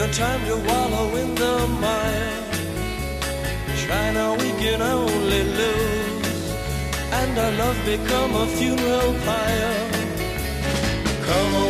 No time to wallow in the mire. China, we can only lose. And our love become a funeral pyre. Come on,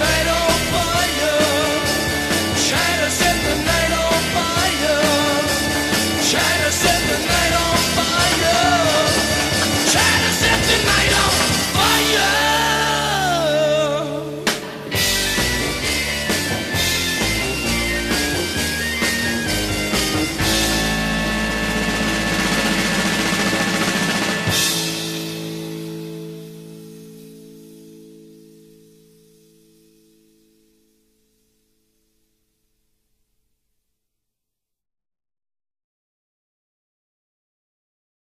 everything